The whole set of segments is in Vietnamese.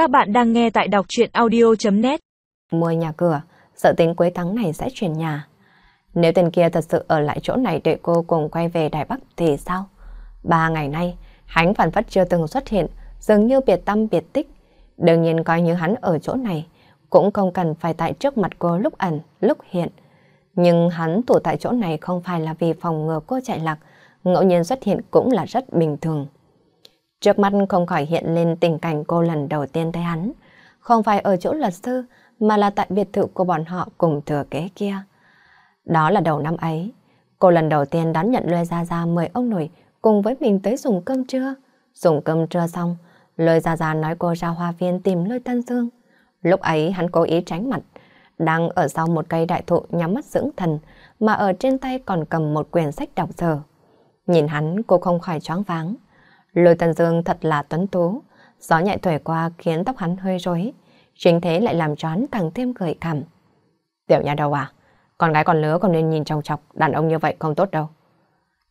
Các bạn đang nghe tại đọc chuyện audio.net Mua nhà cửa, sợ tính cuối tháng này sẽ chuyển nhà. Nếu tên kia thật sự ở lại chỗ này đợi cô cùng quay về Đài Bắc thì sao? Ba ngày nay, hắn phản phất chưa từng xuất hiện, dường như biệt tâm biệt tích. Đương nhiên coi như hắn ở chỗ này, cũng không cần phải tại trước mặt cô lúc ẩn, lúc hiện. Nhưng hắn tụ tại chỗ này không phải là vì phòng ngừa cô chạy lạc, ngẫu nhiên xuất hiện cũng là rất bình thường. Trước mắt không khỏi hiện lên tình cảnh cô lần đầu tiên thấy hắn, không phải ở chỗ luật sư, mà là tại biệt thự của bọn họ cùng thừa kế kia. Đó là đầu năm ấy, cô lần đầu tiên đón nhận lôi Gia Gia mời ông nội cùng với mình tới dùng cơm trưa. Dùng cơm trưa xong, lôi Gia Gia nói cô ra hoa viên tìm lôi Tân Dương. Lúc ấy hắn cố ý tránh mặt, đang ở sau một cây đại thụ nhắm mắt dưỡng thần, mà ở trên tay còn cầm một quyển sách đọc giờ. Nhìn hắn cô không khỏi choáng váng. Lôi Tần Dương thật là tuấn tú, gió nhẹ thổi qua khiến tóc hắn hơi rối, chính thế lại làm cho hắn càng thêm gợi cảm. Tiểu nhà đầu à, con gái còn lứa còn nên nhìn trong chọc, đàn ông như vậy không tốt đâu.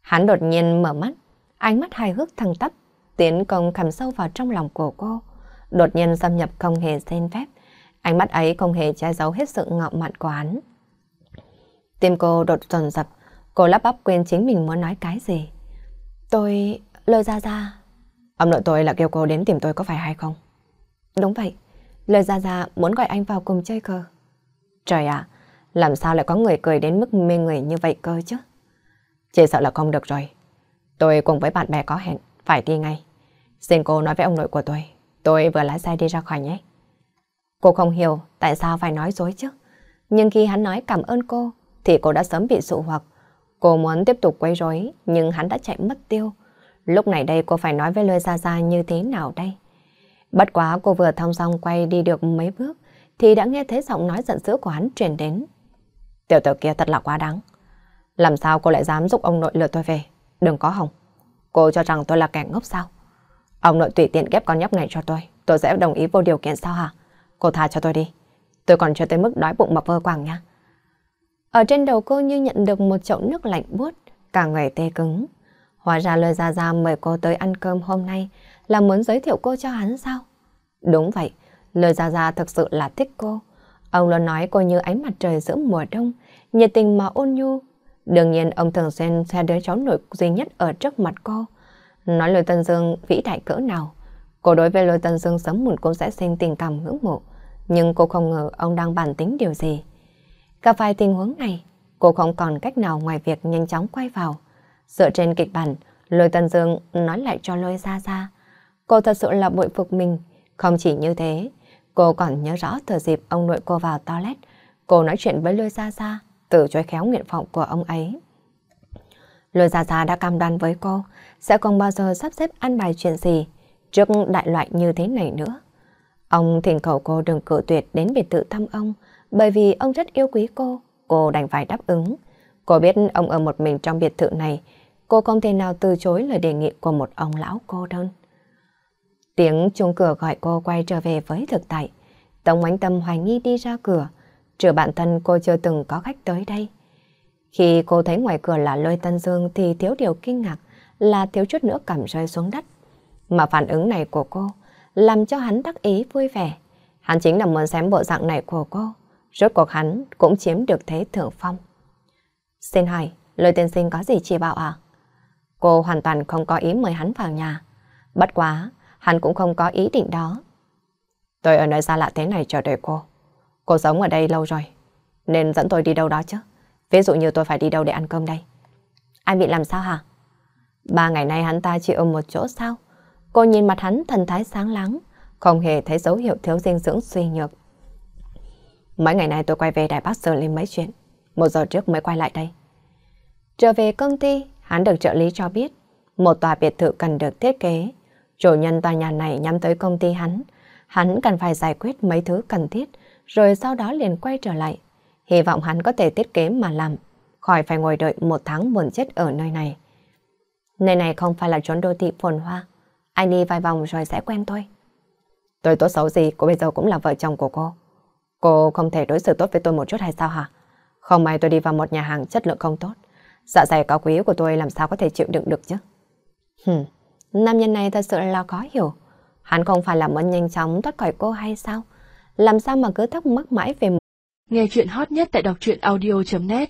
Hắn đột nhiên mở mắt, ánh mắt hài hước thăng tắp, tiến công khầm sâu vào trong lòng của cô, đột nhiên xâm nhập không hề xin phép, ánh mắt ấy không hề che giấu hết sự ngạo mạn của hắn. Tim cô đột dồn dập, cô lắp bắp quên chính mình muốn nói cái gì. Tôi... Lời Gia Gia. Ông nội tôi là kêu cô đến tìm tôi có phải hay không? Đúng vậy. Lời Gia Gia muốn gọi anh vào cùng chơi cơ. Trời ạ, làm sao lại có người cười đến mức mê người như vậy cơ chứ? Chỉ sợ là không được rồi. Tôi cùng với bạn bè có hẹn, phải đi ngay. Xin cô nói với ông nội của tôi, tôi vừa lái xe đi ra khỏi nhé. Cô không hiểu tại sao phải nói dối chứ. Nhưng khi hắn nói cảm ơn cô, thì cô đã sớm bị dụ hoặc. Cô muốn tiếp tục quấy rối, nhưng hắn đã chạy mất tiêu. Lúc này đây cô phải nói với Lôi Gia Gia như thế nào đây? Bất quá cô vừa thông xong quay đi được mấy bước thì đã nghe thấy giọng nói giận dữ của hắn truyền đến. Tiểu tử kia thật là quá đáng. Làm sao cô lại dám giúp ông nội lừa tôi về? Đừng có hỏng. Cô cho rằng tôi là kẻ ngốc sao? Ông nội tùy tiện ghép con nhóc này cho tôi. Tôi sẽ đồng ý vô điều kiện sao hả? Cô tha cho tôi đi. Tôi còn chưa tới mức đói bụng mập vơ quàng nha. Ở trên đầu cô như nhận được một chậu nước lạnh buốt, cả người tê cứng. Hóa ra lời Gia Gia mời cô tới ăn cơm hôm nay là muốn giới thiệu cô cho hắn sao? Đúng vậy, lời Gia Gia thực sự là thích cô. Ông luôn nói cô như ánh mặt trời giữa mùa đông, nhiệt tình mà ôn nhu. Đương nhiên ông thường xuyên xe đứa cháu nội duy nhất ở trước mặt cô. Nói lời Tân Dương vĩ đại cỡ nào. Cô đối với lời Tân Dương sớm muộn cô sẽ sinh tình cảm ngưỡng mộ. Nhưng cô không ngờ ông đang bàn tính điều gì. Cả vài tình huống này, cô không còn cách nào ngoài việc nhanh chóng quay vào. Dựa trên kịch bản, Lôi Tân Dương nói lại cho Lôi Gia Gia. Cô thật sự là bội phục mình. Không chỉ như thế, cô còn nhớ rõ thừa dịp ông nội cô vào toilet. Cô nói chuyện với Lôi Gia Gia, từ chối khéo nguyện vọng của ông ấy. Lôi Gia Gia đã cam đoan với cô, sẽ không bao giờ sắp xếp ăn bài chuyện gì trước đại loại như thế này nữa. Ông thỉnh cầu cô đừng cự tuyệt đến biệt thự thăm ông, bởi vì ông rất yêu quý cô, cô đành phải đáp ứng. Cô biết ông ở một mình trong biệt thự này, cô không thể nào từ chối lời đề nghị của một ông lão cô đơn. Tiếng chuông cửa gọi cô quay trở về với thực tại. Tống ánh tâm hoài nghi đi ra cửa, trừ bản thân cô chưa từng có khách tới đây. Khi cô thấy ngoài cửa là lôi tân dương thì thiếu điều kinh ngạc là thiếu chút nữa cảm rơi xuống đất. Mà phản ứng này của cô làm cho hắn đắc ý vui vẻ. Hắn chính là muốn xem bộ dạng này của cô. Rốt cuộc hắn cũng chiếm được thế thượng phong. Xin hỏi, lời tiên sinh có gì chỉ bảo à? Cô hoàn toàn không có ý mời hắn vào nhà. Bất quá, hắn cũng không có ý định đó. Tôi ở nơi xa lạ thế này chờ đợi cô. Cô sống ở đây lâu rồi, nên dẫn tôi đi đâu đó chứ. Ví dụ như tôi phải đi đâu để ăn cơm đây. Anh bị làm sao hả? Ba ngày nay hắn ta chỉ ở một chỗ sao? Cô nhìn mặt hắn thần thái sáng láng, không hề thấy dấu hiệu thiếu dinh dưỡng suy nhược. Mấy ngày nay tôi quay về Đài Bắc xử lý mấy chuyện. Một giờ trước mới quay lại đây. Trở về công ty, hắn được trợ lý cho biết một tòa biệt thự cần được thiết kế. Chủ nhân tòa nhà này nhắm tới công ty hắn. Hắn cần phải giải quyết mấy thứ cần thiết, rồi sau đó liền quay trở lại. Hy vọng hắn có thể thiết kế mà làm, khỏi phải ngồi đợi một tháng buồn chết ở nơi này. Nơi này không phải là chốn đô thị phồn hoa. Anh đi vài vòng rồi sẽ quen thôi. Tôi tốt xấu gì, cô bây giờ cũng là vợ chồng của cô. Cô không thể đối xử tốt với tôi một chút hay sao hả? Không may tôi đi vào một nhà hàng chất lượng không tốt. Dạ dày cao quý của tôi làm sao có thể chịu đựng được chứ? Hừm, nam nhân này thật sự là khó hiểu. Hắn không phải là muốn nhanh chóng thoát khỏi cô hay sao? Làm sao mà cứ thắc mắc mãi về Nghe chuyện hot nhất tại đọc truyện audio.net